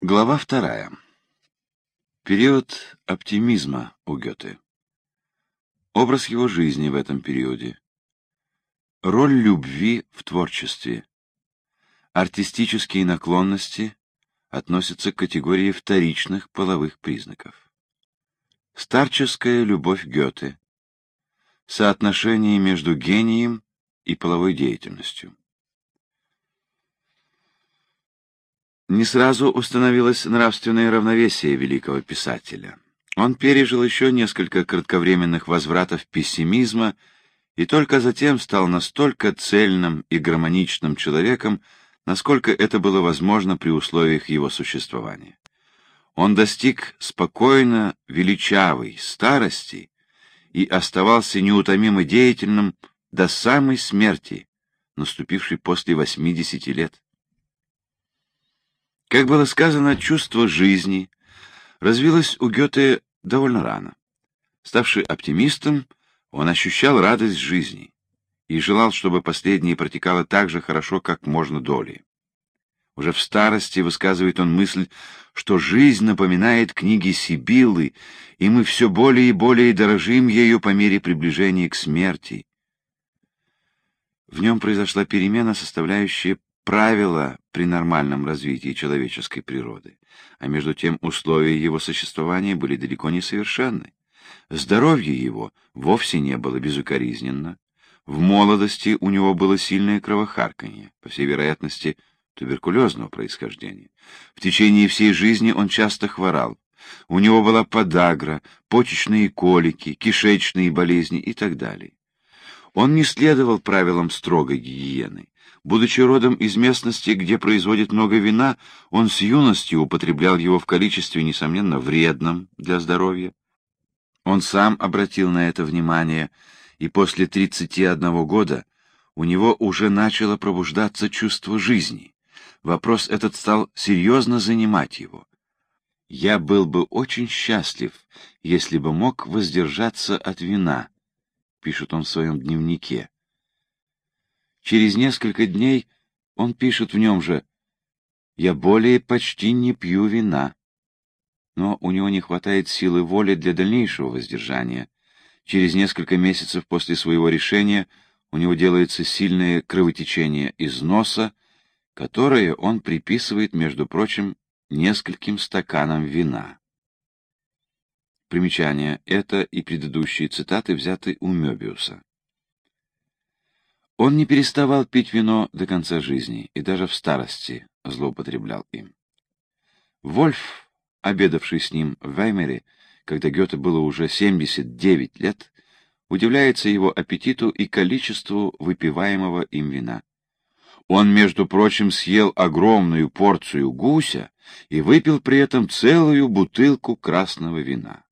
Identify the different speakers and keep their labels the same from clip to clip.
Speaker 1: Глава вторая. Период оптимизма у Гёте. Образ его жизни в этом периоде. Роль любви в творчестве. Артистические наклонности относятся к категории вторичных половых признаков. Старческая любовь Гёте. Соотношение между гением и половой деятельностью. Не сразу установилось нравственное равновесие великого писателя. Он пережил еще несколько кратковременных возвратов пессимизма и только затем стал настолько цельным и гармоничным человеком, насколько это было возможно при условиях его существования. Он достиг спокойно величавой старости и оставался неутомимо деятельным до самой смерти, наступившей после 80 лет. Как было сказано, чувство жизни развилось у Гёте довольно рано. Ставший оптимистом, он ощущал радость жизни и желал, чтобы последнее протекало так же хорошо, как можно долее. Уже в старости высказывает он мысль, что жизнь напоминает книги Сибиллы, и мы все более и более дорожим ею по мере приближения к смерти. В нем произошла перемена, составляющая правила при нормальном развитии человеческой природы, а между тем условия его существования были далеко не совершенны. Здоровье его вовсе не было безукоризненно. В молодости у него было сильное кровохарканье, по всей вероятности, туберкулезного происхождения. В течение всей жизни он часто хворал. У него была подагра, почечные колики, кишечные болезни и так далее. Он не следовал правилам строгой гигиены. Будучи родом из местности, где производят много вина, он с юности употреблял его в количестве, несомненно, вредном для здоровья. Он сам обратил на это внимание, и после 31 года у него уже начало пробуждаться чувство жизни. Вопрос этот стал серьезно занимать его. «Я был бы очень счастлив, если бы мог воздержаться от вина», — пишет он в своем дневнике. Через несколько дней он пишет в нем же «Я более почти не пью вина». Но у него не хватает силы воли для дальнейшего воздержания. Через несколько месяцев после своего решения у него делается сильное кровотечение из носа, которое он приписывает, между прочим, нескольким стаканам вина. Примечание. Это и предыдущие цитаты взяты у Мёбиуса. Он не переставал пить вино до конца жизни и даже в старости злоупотреблял им. Вольф, обедавший с ним в Веймере, когда Гёте было уже 79 лет, удивляется его аппетиту и количеству выпиваемого им вина. Он, между прочим, съел огромную порцию гуся и выпил при этом целую бутылку красного вина.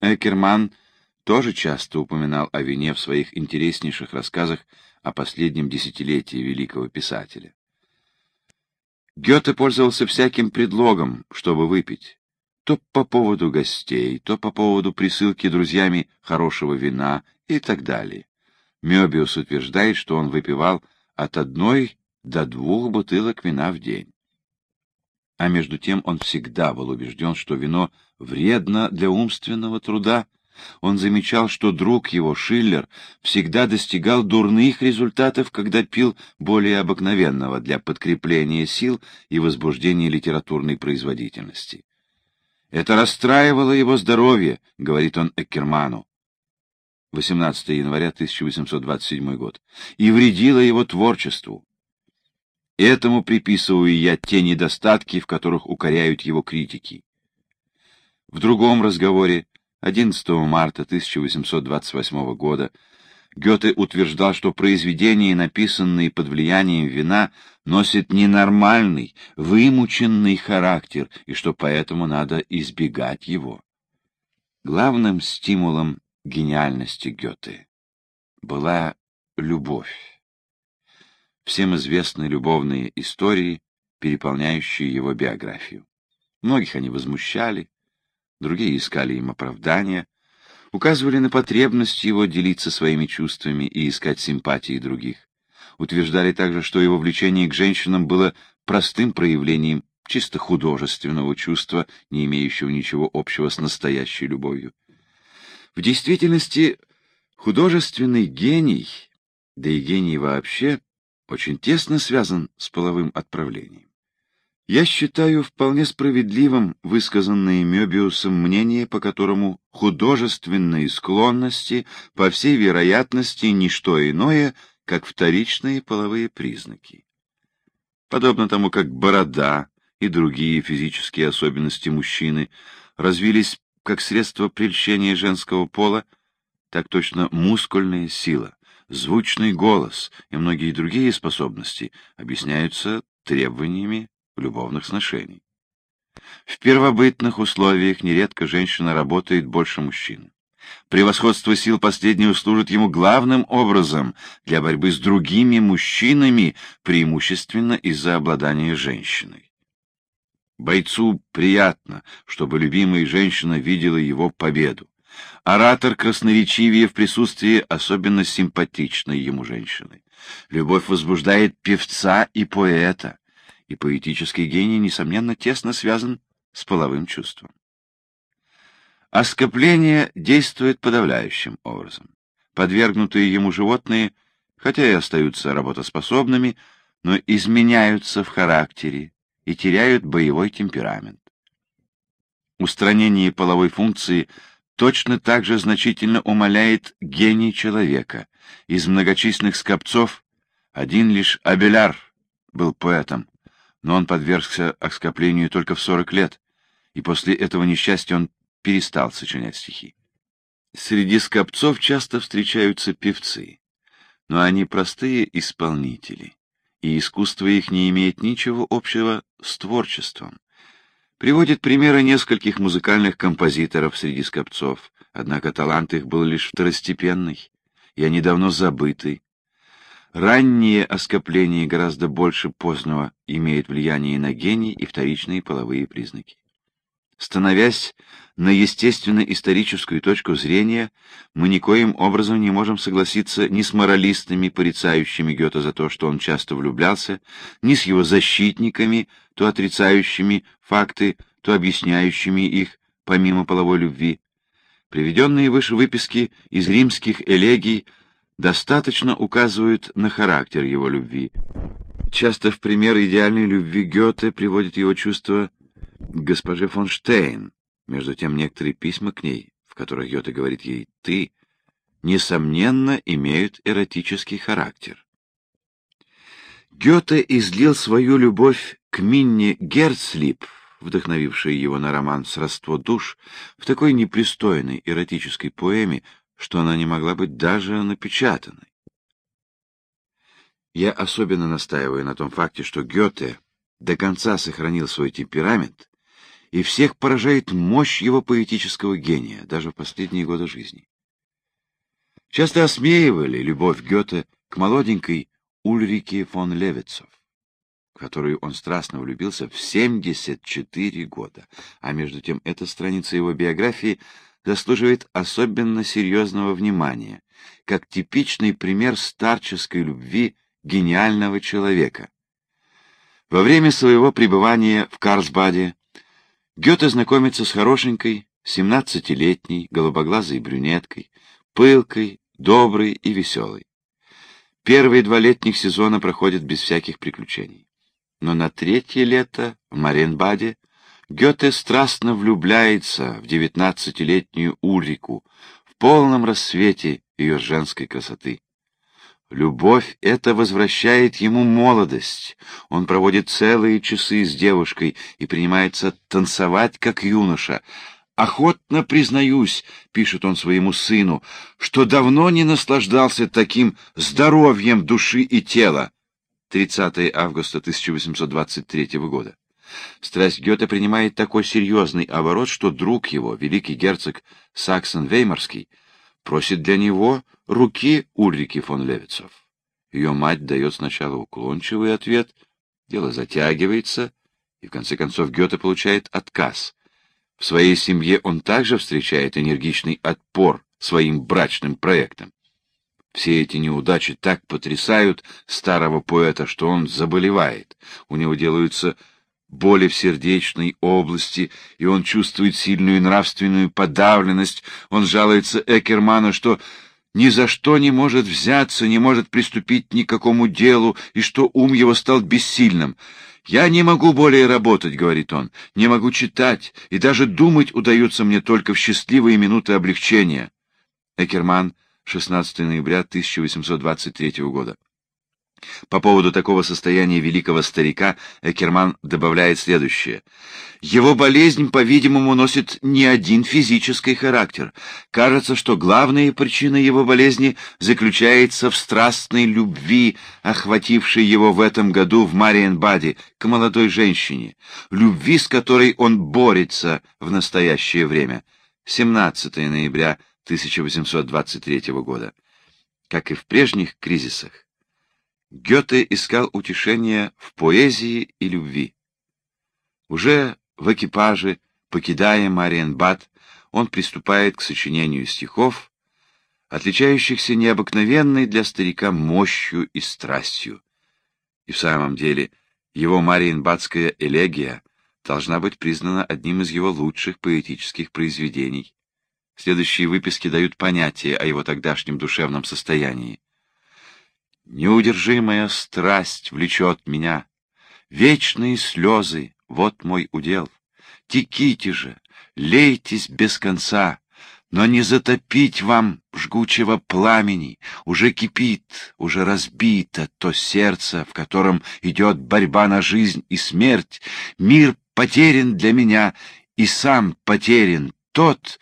Speaker 1: Экерман тоже часто упоминал о вине в своих интереснейших рассказах о последнем десятилетии великого писателя. Гёте пользовался всяким предлогом, чтобы выпить. То по поводу гостей, то по поводу присылки друзьями хорошего вина и так далее. Мёбиус утверждает, что он выпивал от одной до двух бутылок вина в день. А между тем он всегда был убежден, что вино вредно для умственного труда, он замечал, что друг его, Шиллер, всегда достигал дурных результатов, когда пил более обыкновенного для подкрепления сил и возбуждения литературной производительности. «Это расстраивало его здоровье», — говорит он Эккерману. 18 января 1827 год, и вредило его творчеству. Этому приписываю я те недостатки, в которых укоряют его критики. В другом разговоре 11 марта 1828 года Гёте утверждал, что произведения, написанные под влиянием вина, носят ненормальный, вымученный характер, и что поэтому надо избегать его. Главным стимулом гениальности Гёте была любовь. Всем известны любовные истории, переполняющие его биографию. Многих они возмущали, другие искали им оправдания, указывали на потребность его делиться своими чувствами и искать симпатии других. Утверждали также, что его влечение к женщинам было простым проявлением чисто художественного чувства, не имеющего ничего общего с настоящей любовью. В действительности, художественный гений, да и гений вообще, очень тесно связан с половым отправлением. Я считаю вполне справедливым высказанное Мёбиусом мнение, по которому художественные склонности, по всей вероятности, не что иное, как вторичные половые признаки. Подобно тому, как борода и другие физические особенности мужчины развились как средство прельщения женского пола, так точно мускульная сила, звучный голос и многие другие способности объясняются требованиями любовных сношений. В первобытных условиях нередко женщина работает больше мужчин. Превосходство сил последнего служит ему главным образом для борьбы с другими мужчинами, преимущественно из-за обладания женщиной. Бойцу приятно, чтобы любимая женщина видела его победу. Оратор красноречивее в присутствии особенно симпатичной ему женщины. Любовь возбуждает певца и поэта и поэтический гений, несомненно, тесно связан с половым чувством. Оскопление действует подавляющим образом. Подвергнутые ему животные, хотя и остаются работоспособными, но изменяются в характере и теряют боевой темперамент. Устранение половой функции точно так же значительно умаляет гений человека. Из многочисленных скопцов один лишь Абеляр был поэтом, но он подвергся оскоплению только в сорок лет, и после этого несчастья он перестал сочинять стихи. Среди скопцов часто встречаются певцы, но они простые исполнители, и искусство их не имеет ничего общего с творчеством. Приводит примеры нескольких музыкальных композиторов среди скопцов, однако талант их был лишь второстепенный, и они давно забыты, Раннее оскопление гораздо больше позднего имеет влияние на гений и вторичные половые признаки. Становясь на естественно-историческую точку зрения, мы никоим образом не можем согласиться ни с моралистами, порицающими Гёте за то, что он часто влюблялся, ни с его защитниками, то отрицающими факты, то объясняющими их, помимо половой любви. Приведенные выше выписки из римских элегий – достаточно указывают на характер его любви. Часто в пример идеальной любви Гёте приводит его чувство госпоже фон Штейн. Между тем, некоторые письма к ней, в которых Гёте говорит ей «ты», несомненно, имеют эротический характер. Гёте излил свою любовь к Минне Герцлип, вдохновившей его на роман «Сродство душ», в такой непристойной эротической поэме, что она не могла быть даже напечатанной. Я особенно настаиваю на том факте, что Гёте до конца сохранил свой темперамент, и всех поражает мощь его поэтического гения, даже в последние годы жизни. Часто осмеивали любовь Гёте к молоденькой Ульрике фон Левицов, в которую он страстно влюбился в 74 года, а между тем эта страница его биографии заслуживает особенно серьезного внимания, как типичный пример старческой любви гениального человека. Во время своего пребывания в Карлсбаде Гёте знакомится с хорошенькой, семнадцатилетней, голубоглазой брюнеткой, пылкой, доброй и веселой. Первые два летних сезона проходят без всяких приключений. Но на третье лето в Маренбаде Гёте страстно влюбляется в девятнадцатилетнюю Ульрику в полном рассвете ее женской красоты. Любовь эта возвращает ему молодость. Он проводит целые часы с девушкой и принимается танцевать, как юноша. «Охотно признаюсь», — пишет он своему сыну, — «что давно не наслаждался таким здоровьем души и тела». 30 августа 1823 года. Страсть Гёте принимает такой серьезный оборот, что друг его, великий герцог Саксон-Веймарский, просит для него руки Ульрики фон Левицов. Ее мать дает сначала уклончивый ответ, дело затягивается, и в конце концов Гёте получает отказ. В своей семье он также встречает энергичный отпор своим брачным проектам. Все эти неудачи так потрясают старого поэта, что он заболевает. У него делаются боли в сердечной области, и он чувствует сильную нравственную подавленность. Он жалуется Экерману, что ни за что не может взяться, не может приступить ни к какому делу, и что ум его стал бессильным. «Я не могу более работать», — говорит он, — «не могу читать, и даже думать удается мне только в счастливые минуты облегчения». Экерман, 16 ноября 1823 года. По поводу такого состояния великого старика Экерман добавляет следующее. Его болезнь, по-видимому, носит не один физический характер. Кажется, что главная причина его болезни заключается в страстной любви, охватившей его в этом году в Мариенбаде к молодой женщине, любви, с которой он борется в настоящее время. 17 ноября 1823 года. Как и в прежних кризисах, Гёте искал утешения в поэзии и любви. Уже в экипаже, покидая Мариенбад, он приступает к сочинению стихов, отличающихся необыкновенной для старика мощью и страстью. И в самом деле его Мариенбадская элегия должна быть признана одним из его лучших поэтических произведений. Следующие выписки дают понятие о его тогдашнем душевном состоянии. Неудержимая страсть влечет меня. Вечные слезы — вот мой удел. Теките же, лейтесь без конца, но не затопить вам жгучего пламени. Уже кипит, уже разбито то сердце, в котором идет борьба на жизнь и смерть. Мир потерян для меня, и сам потерян тот,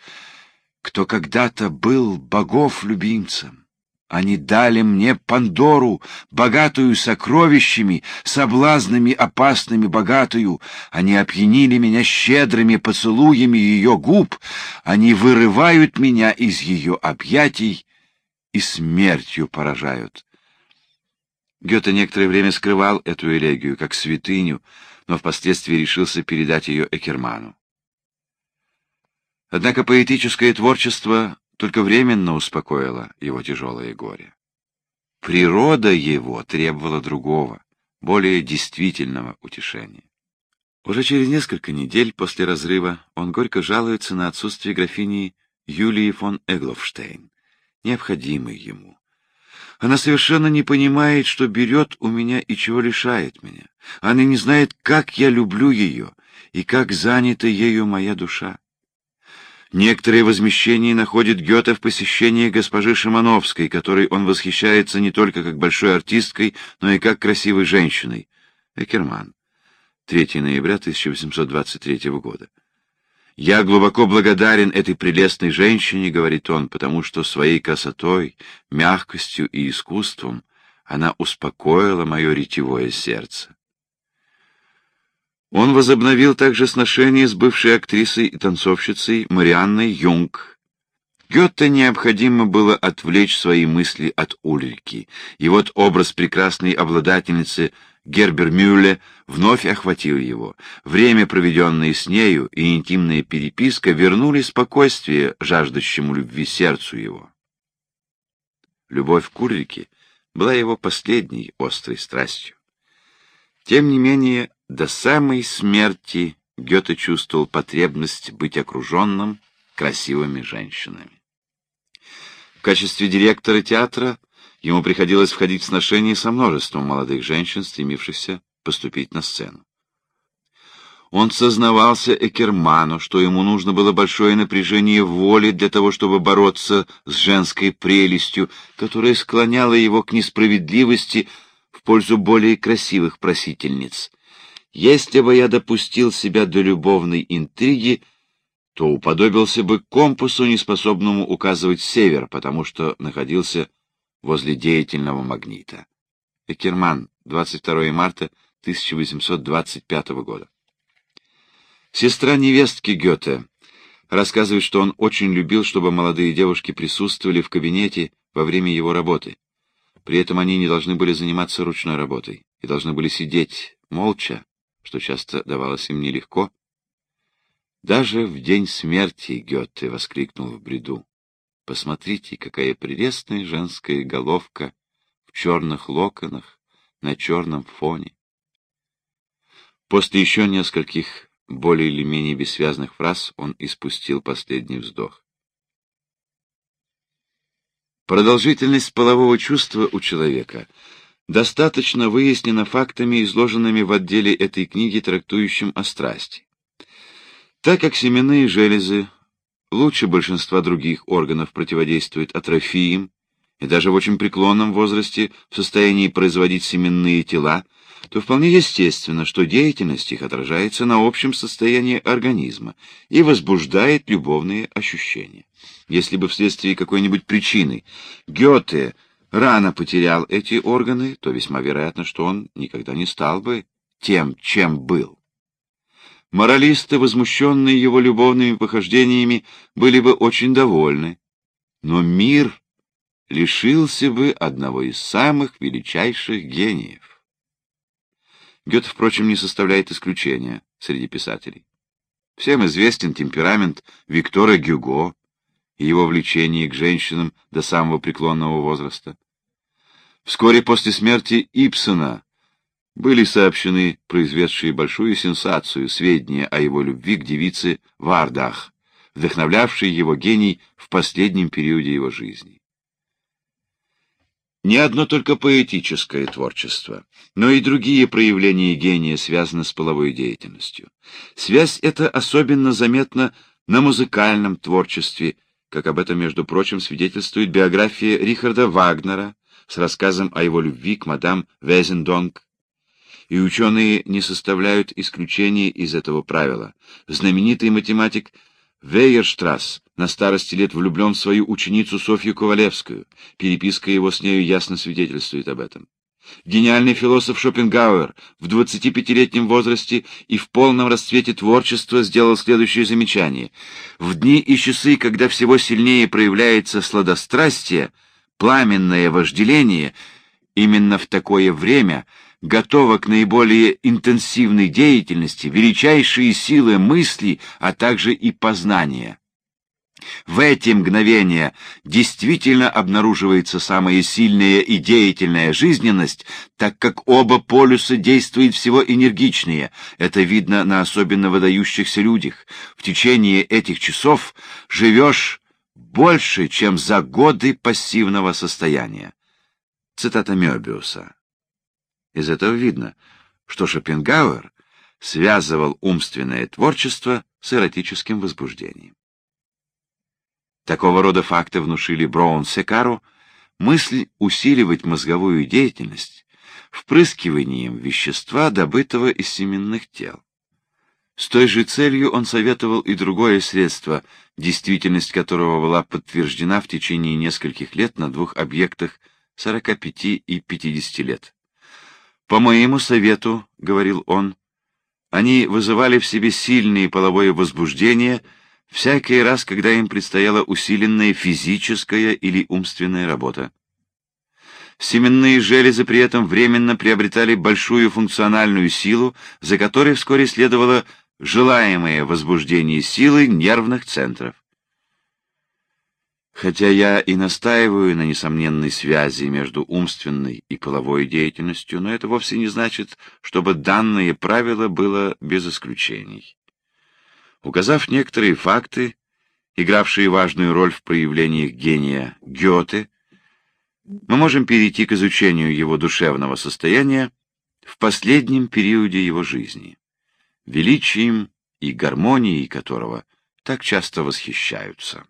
Speaker 1: кто когда-то был богов любимцем. Они дали мне Пандору, богатую сокровищами, соблазнами опасными богатую. Они опьянили меня щедрыми поцелуями ее губ. Они вырывают меня из ее объятий и смертью поражают. Гёте некоторое время скрывал эту элегию как святыню, но впоследствии решился передать ее Экерману. Однако поэтическое творчество только временно успокоило его тяжелое горе. Природа его требовала другого, более действительного утешения. Уже через несколько недель после разрыва он горько жалуется на отсутствие графини Юлии фон Эгловштейн, необходимой ему. Она совершенно не понимает, что берет у меня и чего лишает меня. Она не знает, как я люблю ее и как занята ею моя душа. Некоторые возмещения находит Гёте в посещении госпожи Шимановской, которой он восхищается не только как большой артисткой, но и как красивой женщиной. Экерман. 3 ноября 1823 года. «Я глубоко благодарен этой прелестной женщине, — говорит он, — потому что своей красотой, мягкостью и искусством она успокоила мое ретевое сердце. Он возобновил также сношение с бывшей актрисой и танцовщицей Марианной Юнг. Гёте необходимо было отвлечь свои мысли от Ульрики, и вот образ прекрасной обладательницы Гербер Мюлле вновь охватил его. Время, проведенное с нею, и интимная переписка вернули спокойствие жаждущему любви сердцу его. Любовь к Ульрике была его последней острой страстью. Тем не менее, до самой смерти Гёте чувствовал потребность быть окруженным красивыми женщинами. В качестве директора театра ему приходилось входить в сношение со множеством молодых женщин, стремившихся поступить на сцену. Он сознавался Экерману, что ему нужно было большое напряжение воли для того, чтобы бороться с женской прелестью, которая склоняла его к несправедливости в пользу более красивых просительниц — если бы я допустил себя до любовной интриги, то уподобился бы компасу, неспособному указывать север, потому что находился возле деятельного магнита. Экерман, 22 марта 1825 года. Сестра невестки Гёте рассказывает, что он очень любил, чтобы молодые девушки присутствовали в кабинете во время его работы. При этом они не должны были заниматься ручной работой и должны были сидеть молча, что часто давалось им нелегко. Даже в день смерти Гёте воскликнул в бреду. Посмотрите, какая прелестная женская головка в черных локонах на черном фоне. После еще нескольких более или менее бессвязных фраз он испустил последний вздох. Продолжительность полового чувства у человека достаточно выяснена фактами, изложенными в отделе этой книги, трактующем о страсти. Так как семенные железы лучше большинства других органов противодействуют атрофиям и даже в очень преклонном возрасте в состоянии производить семенные тела, то вполне естественно, что деятельность их отражается на общем состоянии организма и возбуждает любовные ощущения. Если бы вследствие какой-нибудь причины Гёте рано потерял эти органы, то весьма вероятно, что он никогда не стал бы тем, чем был. Моралисты, возмущенные его любовными похождениями, были бы очень довольны. Но мир лишился бы одного из самых величайших гениев. Гёте, впрочем, не составляет исключения среди писателей. Всем известен темперамент Виктора Гюго и его влечение к женщинам до самого преклонного возраста. Вскоре после смерти Ипсона были сообщены произведшие большую сенсацию сведения о его любви к девице Вардах, вдохновлявшей его гений в последнем периоде его жизни. Не одно только поэтическое творчество, но и другие проявления гения связаны с половой деятельностью. Связь эта особенно заметна на музыкальном творчестве, как об этом, между прочим, свидетельствует биография Рихарда Вагнера с рассказом о его любви к мадам Везендонг и ученые не составляют исключения из этого правила. Знаменитый математик Вейерштрасс на старости лет влюблен в свою ученицу Софью Ковалевскую. Переписка его с нею ясно свидетельствует об этом. Гениальный философ Шопенгауэр в 25-летнем возрасте и в полном расцвете творчества сделал следующее замечание. В дни и часы, когда всего сильнее проявляется сладострастие, пламенное вожделение, именно в такое время – готова к наиболее интенсивной деятельности, величайшие силы мысли, а также и познания. В эти мгновения действительно обнаруживается самая сильная и деятельная жизненность, так как оба полюса действуют всего энергичнее. Это видно на особенно выдающихся людях. В течение этих часов живешь больше, чем за годы пассивного состояния. Цитата Мёбиуса. Из этого видно, что Шопенгауэр связывал умственное творчество с эротическим возбуждением. Такого рода факты внушили Броун-Секару мысль усиливать мозговую деятельность впрыскиванием вещества, добытого из семенных тел. С той же целью он советовал и другое средство, действительность которого была подтверждена в течение нескольких лет на двух объектах 45 и 50 лет. По моему совету, — говорил он, — они вызывали в себе сильное половое возбуждение всякий раз, когда им предстояла усиленная физическая или умственная работа. Семенные железы при этом временно приобретали большую функциональную силу, за которой вскоре следовало желаемое возбуждение силы нервных центров. Хотя я и настаиваю на несомненной связи между умственной и половой деятельностью, но это вовсе не значит, чтобы данное правило было без исключений. Указав некоторые факты, игравшие важную роль в проявлениях гения Гёте, мы можем перейти к изучению его душевного состояния в последнем периоде его жизни, величием и гармонией которого так часто восхищаются.